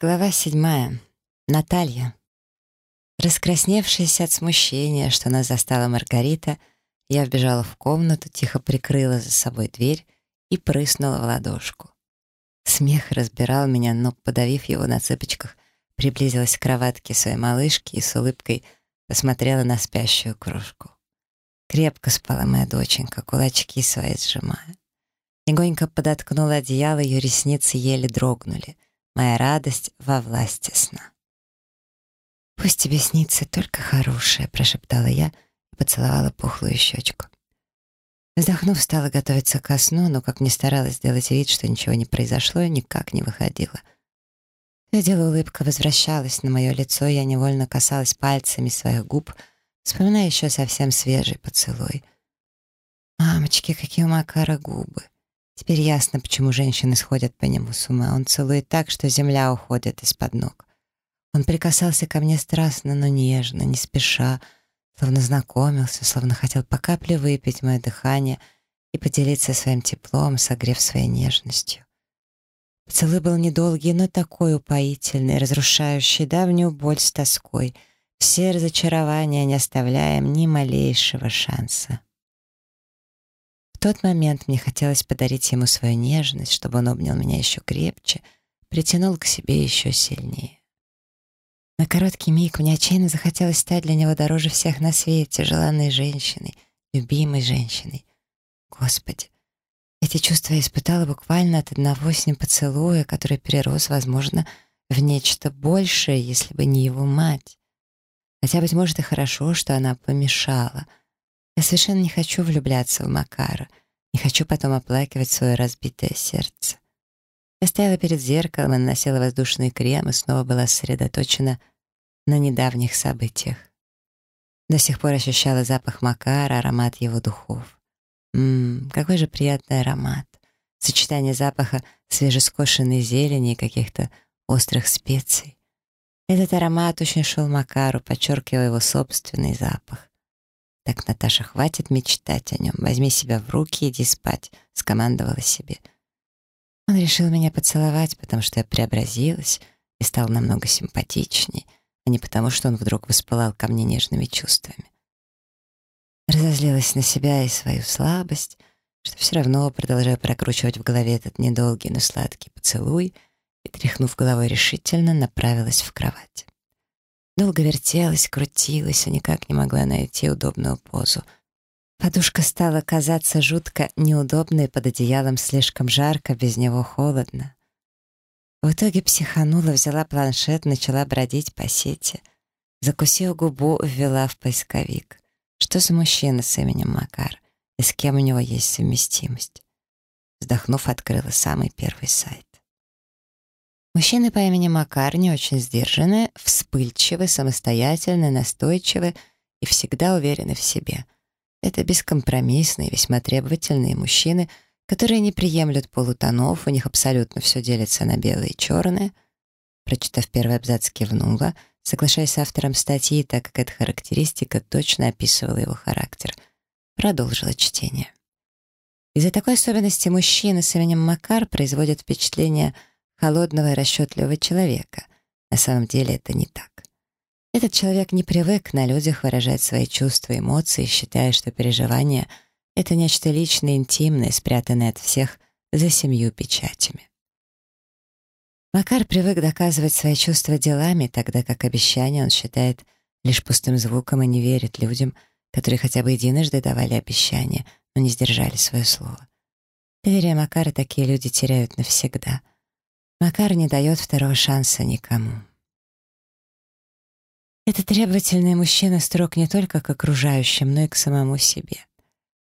Глава седьмая. Наталья. Раскрасневшись от смущения, что нас застала Маргарита, я вбежала в комнату, тихо прикрыла за собой дверь и прыснула в ладошку. Смех разбирал меня, но, подавив его на цыпочках, приблизилась к кроватке своей малышки и с улыбкой посмотрела на спящую кружку. Крепко спала моя доченька, кулачки свои сжимая. Негонько подоткнула одеяло, ее ресницы еле дрогнули — Моя радость во власти сна. «Пусть тебе снится только хорошее», — прошептала я и поцеловала пухлую щечку. Вздохнув, стала готовиться ко сну, но, как ни старалась сделать вид, что ничего не произошло, никак не выходила. То дело улыбка возвращалась на мое лицо, я невольно касалась пальцами своих губ, вспоминая еще совсем свежий поцелуй. «Мамочки, какие у Макара губы!» Теперь ясно, почему женщины сходят по нему с ума. Он целует так, что земля уходит из-под ног. Он прикасался ко мне страстно, но нежно, не спеша, словно знакомился, словно хотел по капле выпить мое дыхание и поделиться своим теплом, согрев своей нежностью. Поцелуй был недолгий, но такой упоительный, разрушающий давнюю боль с тоской, все разочарования не оставляем ни малейшего шанса. В тот момент мне хотелось подарить ему свою нежность, чтобы он обнял меня еще крепче, притянул к себе еще сильнее. На короткий миг мне отчаянно захотелось стать для него дороже всех на свете, желанной женщиной, любимой женщиной. Господи, эти чувства я испытала буквально от одного с ним поцелуя, который перерос, возможно, в нечто большее, если бы не его мать. Хотя, быть может, и хорошо, что она помешала — я совершенно не хочу влюбляться в Макара, не хочу потом оплакивать свое разбитое сердце. Я стояла перед зеркалом и наносила воздушный крем и снова была сосредоточена на недавних событиях. До сих пор ощущала запах Макара, аромат его духов. Ммм, какой же приятный аромат. Сочетание запаха свежескошенной зелени и каких-то острых специй. Этот аромат очень шел Макару, подчеркивая его собственный запах. «Так, Наташа, хватит мечтать о нем. Возьми себя в руки иди спать», — скомандовала себе. Он решил меня поцеловать, потому что я преобразилась и стал намного симпатичней, а не потому, что он вдруг воспылал ко мне нежными чувствами. Разозлилась на себя и свою слабость, что все равно продолжаю прокручивать в голове этот недолгий, но сладкий поцелуй и, тряхнув головой решительно, направилась в кровать. Долго вертелась, крутилась и никак не могла найти удобную позу. Подушка стала казаться жутко неудобной, под одеялом слишком жарко, без него холодно. В итоге психанула, взяла планшет, начала бродить по сети. Закусив губу, ввела в поисковик. Что за мужчина с именем Макар? И с кем у него есть совместимость? Вздохнув, открыла самый первый сайт. Мужчины по имени Макар не очень сдержанные, вспыльчивы, самостоятельны, настойчивы и всегда уверены в себе. Это бескомпромиссные, весьма требовательные мужчины, которые не приемлют полутонов, у них абсолютно все делится на белое и черное. Прочитав первый абзац, кивнула, соглашаясь с автором статьи, так как эта характеристика точно описывала его характер. Продолжила чтение. Из-за такой особенности мужчины с именем Макар производят впечатление – холодного и расчетливого человека. На самом деле это не так. Этот человек не привык на людях выражать свои чувства и эмоции, считая, что переживания — это нечто личное, интимное, спрятанное от всех за семью печатями. Макар привык доказывать свои чувства делами, тогда как обещания он считает лишь пустым звуком и не верит людям, которые хотя бы единожды давали обещания, но не сдержали свое слово. Доверие Макара такие люди теряют навсегда — Макар не дает второго шанса никому. Этот требовательный мужчина строг не только к окружающим, но и к самому себе.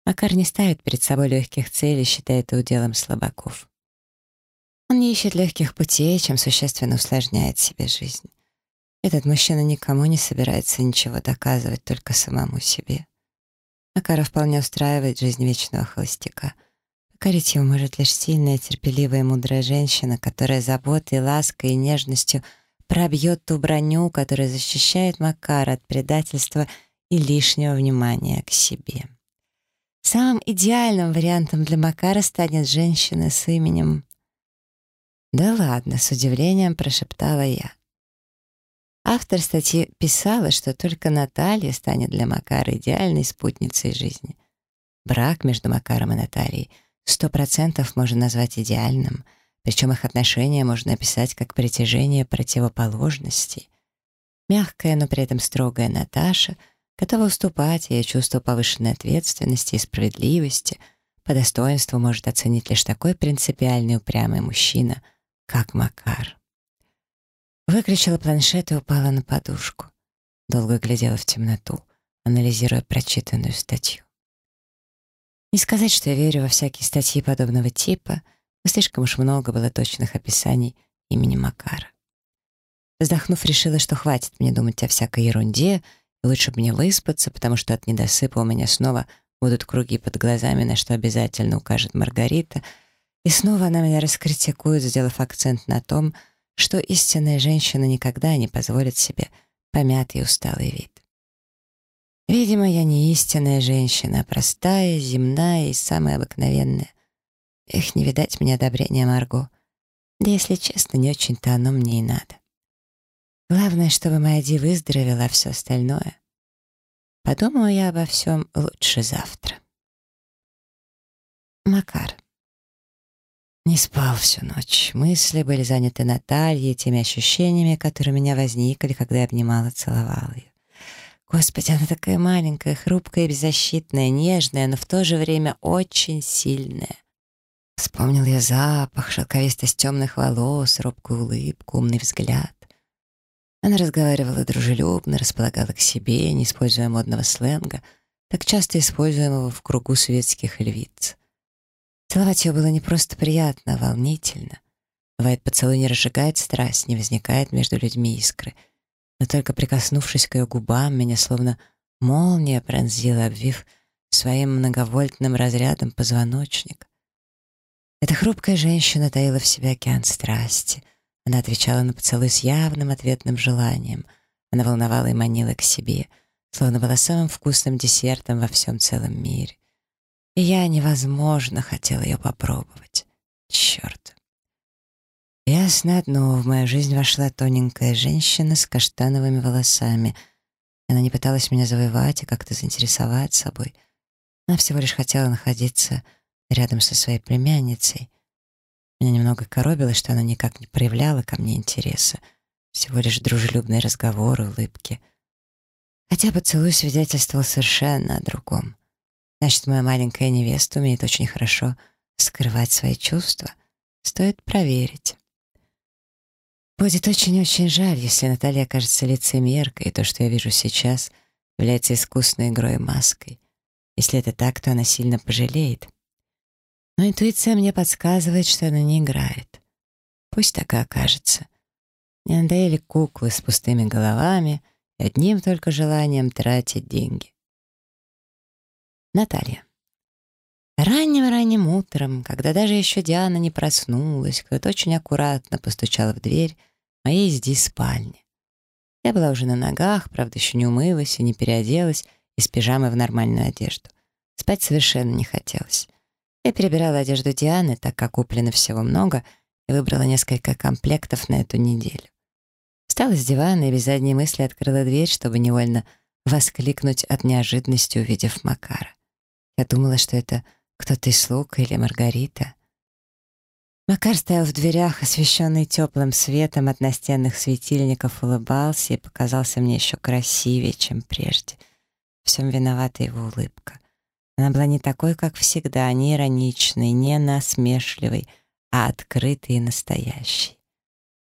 Макар не ставит перед собой легких целей, считая это уделом слабаков. Он не ищет легких путей, чем существенно усложняет себе жизнь. Этот мужчина никому не собирается ничего доказывать, только самому себе. Макара вполне устраивает жизнь вечного холостяка — Покорить его может лишь сильная, терпеливая и мудрая женщина, которая заботой, лаской и нежностью пробьет ту броню, которая защищает Макара от предательства и лишнего внимания к себе. Самым идеальным вариантом для Макара станет женщина с именем «Да ладно», — с удивлением прошептала я. Автор статьи писала, что только Наталья станет для Макара идеальной спутницей жизни. Брак между Макаром и Натальей сто процентов можно назвать идеальным, причем их отношения можно описать как притяжение противоположностей. Мягкая, но при этом строгая Наташа готова уступать, ее чувство повышенной ответственности и справедливости по достоинству может оценить лишь такой принципиальный упрямый мужчина, как Макар. Выключила планшет и упала на подушку. Долго глядела в темноту, анализируя прочитанную статью. Не сказать, что я верю во всякие статьи подобного типа, но слишком уж много было точных описаний имени Макара. Вздохнув, решила, что хватит мне думать о всякой ерунде, и лучше мне выспаться, потому что от недосыпа у меня снова будут круги под глазами, на что обязательно укажет Маргарита, и снова она меня раскритикует, сделав акцент на том, что истинная женщина никогда не позволит себе помятый и усталый вид. Видимо, я не истинная женщина, а простая, земная и самая обыкновенная. Эх, не видать мне одобрения Марго. Да, если честно, не очень-то оно мне и надо. Главное, чтобы моя Ди выздоровела, а все остальное. Подумаю я обо всем лучше завтра. Макар. Не спал всю ночь. Мысли были заняты Натальей, теми ощущениями, которые у меня возникли, когда я обнимала, целовала ее. Господи, она такая маленькая, хрупкая, беззащитная, нежная, но в то же время очень сильная. Вспомнил я запах, шелковистость темных волос, робкую улыбку, умный взгляд. Она разговаривала дружелюбно, располагала к себе, не используя модного сленга, так часто используемого в кругу светских львиц. Целовать ее было не просто приятно, а волнительно. Бывает, поцелуй не разжигает страсть, не возникает между людьми искры. Но только прикоснувшись к ее губам, меня словно молния пронзила, обвив своим многовольтным разрядом позвоночник. Эта хрупкая женщина таила в себе океан страсти. Она отвечала на поцелуй с явным ответным желанием. Она волновала и манила к себе, словно была самым вкусным десертом во всем целом мире. И я невозможно хотела ее попробовать. Черт. Ясно одно, в мою жизнь вошла тоненькая женщина с каштановыми волосами. Она не пыталась меня завоевать и как-то заинтересовать собой. Она всего лишь хотела находиться рядом со своей племянницей. Меня немного коробило, что она никак не проявляла ко мне интереса. Всего лишь дружелюбные разговоры, улыбки. Хотя поцелуй свидетельствовал совершенно о другом. Значит, моя маленькая невеста умеет очень хорошо скрывать свои чувства. Стоит проверить. Будет очень-очень жаль, если Наталья окажется лицемеркой, и то, что я вижу сейчас, является искусной игрой и маской. Если это так, то она сильно пожалеет. Но интуиция мне подсказывает, что она не играет. Пусть так и окажется. Не надоели куклы с пустыми головами и одним только желанием тратить деньги. Наталья. Ранним-ранним утром, когда даже еще Диана не проснулась, кто-то очень аккуратно постучала в дверь моей изди спальни. Я была уже на ногах, правда, еще не умылась и не переоделась из пижамы в нормальную одежду. Спать совершенно не хотелось. Я перебирала одежду Дианы, так как куплено всего много, и выбрала несколько комплектов на эту неделю. Встала с дивана и без задней мысли открыла дверь, чтобы невольно воскликнуть от неожиданности, увидев Макара. Я думала, что это кто-то из слуг или Маргарита. Макар стоял в дверях, освещенный теплым светом от настенных светильников, улыбался и показался мне еще красивее, чем прежде. всем виновата его улыбка. Она была не такой, как всегда, не ироничной, не насмешливой, а открытой и настоящей.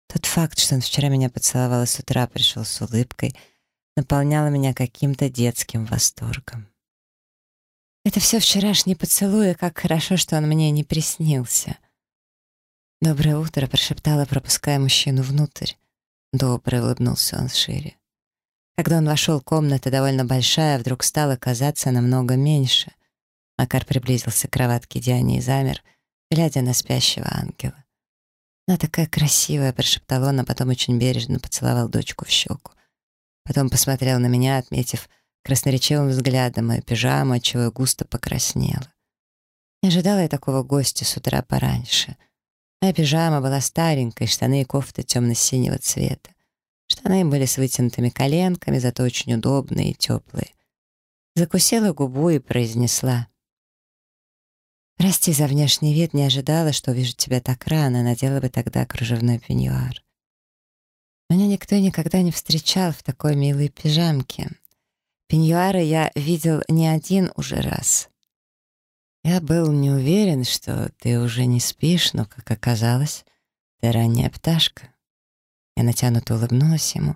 Тот факт, что он вчера меня поцеловал и с утра пришел с улыбкой, наполнял меня каким-то детским восторгом. Это все вчерашний поцелуй, и как хорошо, что он мне не приснился. «Доброе утро», — прошептала, пропуская мужчину внутрь. «Доброе», — улыбнулся он шире. Когда он вошел, комната довольно большая, вдруг стала казаться намного меньше. Макар приблизился к кроватке Диане и замер, глядя на спящего ангела. «Она такая красивая», — прошептал он, а потом очень бережно поцеловал дочку в щеку. Потом посмотрел на меня, отметив — красноречивым взглядом мою пижаму, отчего я густо покраснела. Не ожидала я такого гостя с утра пораньше. Моя пижама была старенькой, штаны и кофта темно-синего цвета. Штаны были с вытянутыми коленками, зато очень удобные и теплые. Закусила губу и произнесла. «Прости за внешний вид, не ожидала, что увижу тебя так рано, надела бы тогда кружевной пеньюар». Меня никто никогда не встречал в такой милой пижамке. Пеньюары я видел не один уже раз. Я был не уверен, что ты уже не спишь, но, как оказалось, ты ранняя пташка. Я натянуто улыбнулась ему,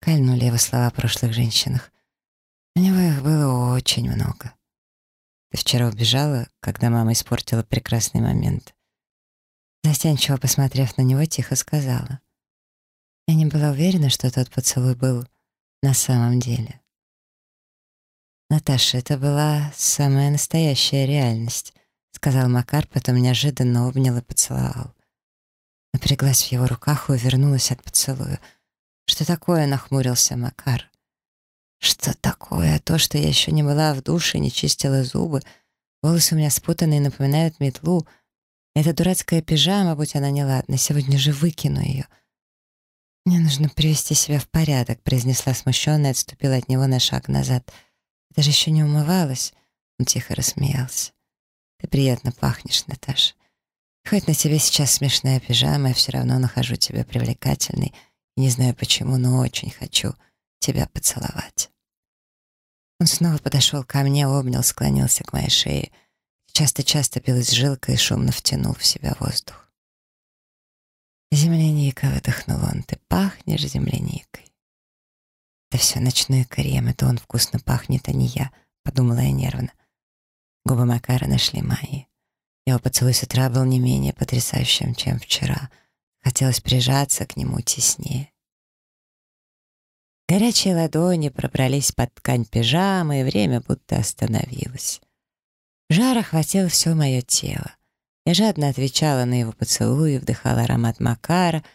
кольнули его слова о прошлых женщинах. У него их было очень много. Ты вчера убежала, когда мама испортила прекрасный момент. Застенчиво посмотрев на него, тихо сказала. Я не была уверена, что тот поцелуй был на самом деле. «Наташа, это была самая настоящая реальность», — сказал Макар, потом неожиданно обнял и поцеловал. Напряглась в его руках и увернулась от поцелуя. «Что такое?» — нахмурился Макар. «Что такое? То, что я еще не была в душе, не чистила зубы. Волосы у меня спутанные, напоминают метлу. Эта дурацкая пижама, будь она неладна, сегодня же выкину ее». «Мне нужно привести себя в порядок», — произнесла смущенно и отступила от него на шаг назад — даже еще не умывалась. Он тихо рассмеялся. Ты приятно пахнешь, Наташа. Хоть на тебе сейчас смешная пижама, я все равно нахожу тебя привлекательной. Не знаю почему, но очень хочу тебя поцеловать. Он снова подошел ко мне, обнял, склонился к моей шее. Часто-часто билась жилка и шумно втянул в себя воздух. «Земляника», — выдохнул он, — «ты пахнешь земляникой». «Это все ночной крем, это он вкусно пахнет, а не я», — подумала я нервно. Губы Макара нашли мои. Его поцелуй с утра был не менее потрясающим, чем вчера. Хотелось прижаться к нему теснее. Горячие ладони пробрались под ткань пижамы, и время будто остановилось. Жар охватил все мое тело. Я жадно отвечала на его поцелуи, вдыхала аромат Макара —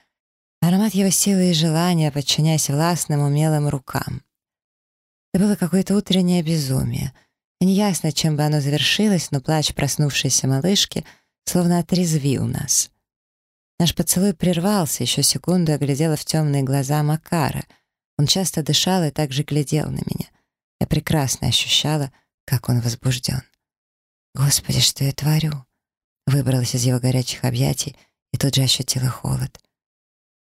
Аромат его силы и желания, подчиняясь властным, умелым рукам. Это было какое-то утреннее безумие. Неясно, чем бы оно завершилось, но плач проснувшейся малышки словно отрезвил нас. Наш поцелуй прервался, еще секунду я глядела в темные глаза Макара. Он часто дышал и также глядел на меня. Я прекрасно ощущала, как он возбужден. «Господи, что я творю?» Выбралась из его горячих объятий и тут же ощутила холод.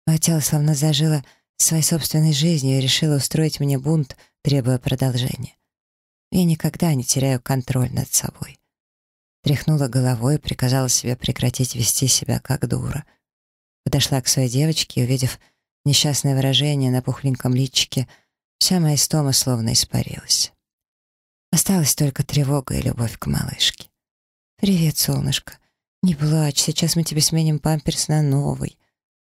Мое тело словно зажило своей собственной жизнью и решило устроить мне бунт, требуя продолжения. Я никогда не теряю контроль над собой. Тряхнула головой и приказала себе прекратить вести себя как дура. Подошла к своей девочке и, увидев несчастное выражение на пухленьком личике, вся моя истома словно испарилась. Осталась только тревога и любовь к малышке. «Привет, солнышко. Не плачь, сейчас мы тебе сменим памперс на новый.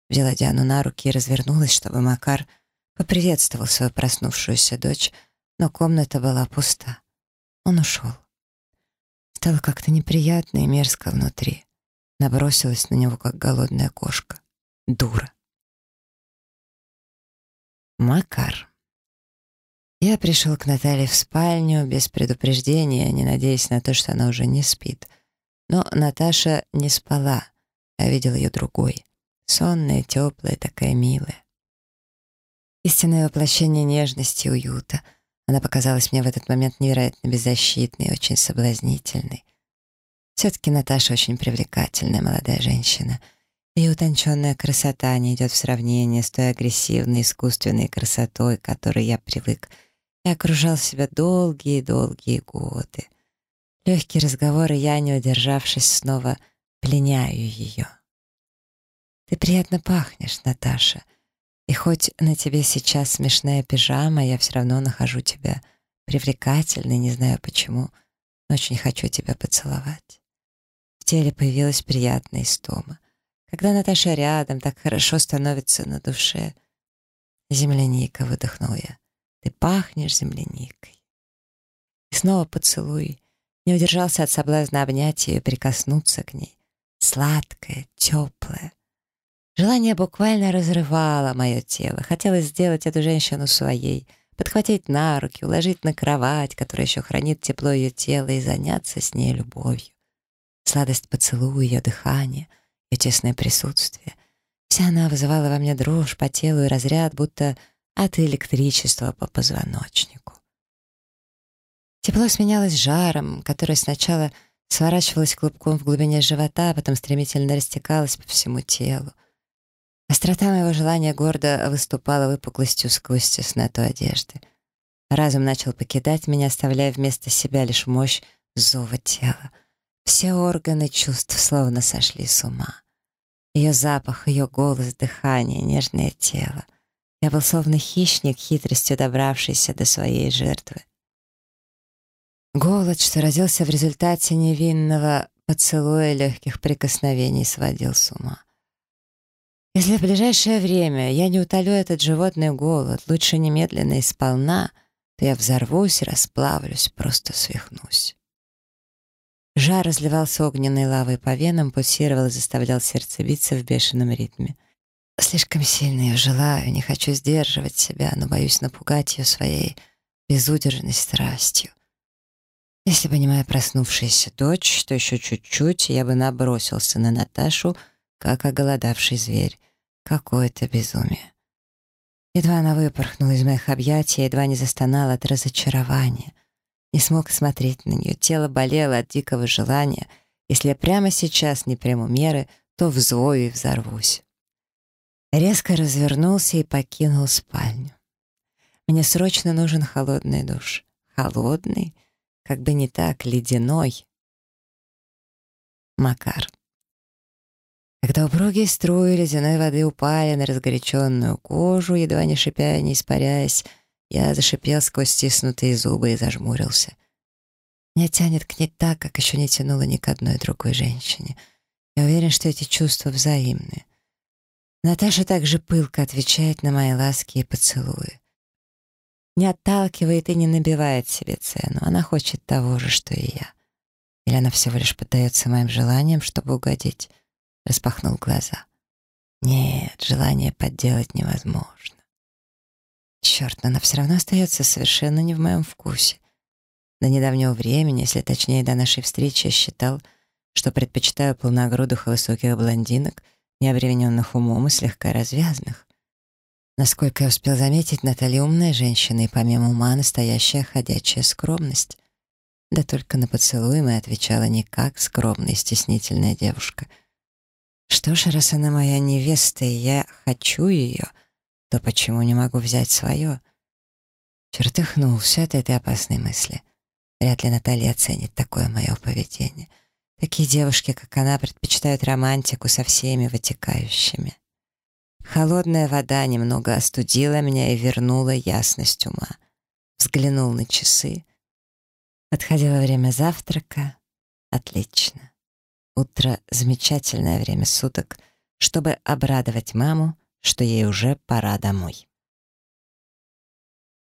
Взяла Диану на руки и развернулась, чтобы Макар поприветствовал свою проснувшуюся дочь, но комната была пуста. Он ушел. Стало как-то неприятно и мерзко внутри. Набросилась на него, как голодная кошка. Дура. Макар. Я пришел к Наталье в спальню без предупреждения, не надеясь на то, что она уже не спит. Но Наташа не спала, а видел ее другой. Сонная, теплая, такая милая. Истинное воплощение нежности и уюта. Она показалась мне в этот момент невероятно беззащитной и очень соблазнительной. Все-таки Наташа очень привлекательная молодая женщина. Ее утонченная красота не идет в сравнение с той агрессивной искусственной красотой, к которой я привык и окружал себя долгие-долгие годы. Легкие разговоры я, не удержавшись, снова пленяю ее. Ты приятно пахнешь, Наташа. И хоть на тебе сейчас смешная пижама, я все равно нахожу тебя привлекательной, не знаю почему, но очень хочу тебя поцеловать. В теле появилась приятная истома. Когда Наташа рядом, так хорошо становится на душе. Земляника, выдохнул я. Ты пахнешь земляникой. И снова поцелуй. Не удержался от соблазна обнять ее и прикоснуться к ней. Сладкая, теплая. Желание буквально разрывало мое тело. Хотелось сделать эту женщину своей, подхватить на руки, уложить на кровать, которая еще хранит тепло ее тела, и заняться с ней любовью. Сладость поцелуя, ее дыхание, ее тесное присутствие. Вся она вызывала во мне дрожь по телу и разряд, будто от электричества по позвоночнику. Тепло сменялось жаром, которое сначала сворачивалось клубком в глубине живота, а потом стремительно растекалось по всему телу. Острота моего желания гордо выступала выпуклостью сквозь тесноту одежды. Разум начал покидать меня, оставляя вместо себя лишь мощь зова тела. Все органы чувств словно сошли с ума. Ее запах, ее голос, дыхание, нежное тело. Я был словно хищник, хитростью добравшийся до своей жертвы. Голод, что родился в результате невинного поцелуя легких прикосновений, сводил с ума. Если в ближайшее время я не утолю этот животный голод, лучше немедленно и сполна, то я взорвусь, расплавлюсь, просто свихнусь. Жар разливался огненной лавой по венам, пульсировал и заставлял сердце биться в бешеном ритме. Слишком сильно ее желаю, не хочу сдерживать себя, но боюсь напугать ее своей безудержной страстью. Если бы не моя проснувшаяся дочь, то еще чуть-чуть я бы набросился на Наташу, как оголодавший зверь. Какое-то безумие. Едва она выпорхнула из моих объятий, едва не застонала от разочарования. Не смог смотреть на нее, тело болело от дикого желания. Если я прямо сейчас не приму меры, то взвою и взорвусь. Резко развернулся и покинул спальню. Мне срочно нужен холодный душ. Холодный, как бы не так, ледяной. Макар. Когда упругие струи ледяной воды упали на разгоряченную кожу, едва не шипя не испаряясь, я зашипел сквозь стиснутые зубы и зажмурился. Меня тянет к ней так, как еще не тянуло ни к одной другой женщине. Я уверен, что эти чувства взаимны. Наташа также пылко отвечает на мои ласки и поцелуи. Не отталкивает и не набивает себе цену. Она хочет того же, что и я. Или она всего лишь поддается моим желаниям, чтобы угодить распахнул глаза. Нет, желание подделать невозможно. Черт, но она все равно остается совершенно не в моем вкусе. До недавнего времени, если точнее до нашей встречи, я считал, что предпочитаю полногрудых и высоких блондинок, необремененных умом и слегка развязных. Насколько я успел заметить, Наталья умная женщина и помимо ума настоящая ходячая скромность. Да только на поцелуй мы отвечала не как скромная и стеснительная девушка — что ж, раз она моя невеста, и я хочу ее, то почему не могу взять свое? Чертыхнулся от этой опасной мысли. Вряд ли Наталья оценит такое мое поведение. Такие девушки, как она, предпочитают романтику со всеми вытекающими. Холодная вода немного остудила меня и вернула ясность ума. Взглянул на часы. Подходило время завтрака. Отлично. Утро — замечательное время суток, чтобы обрадовать маму, что ей уже пора домой.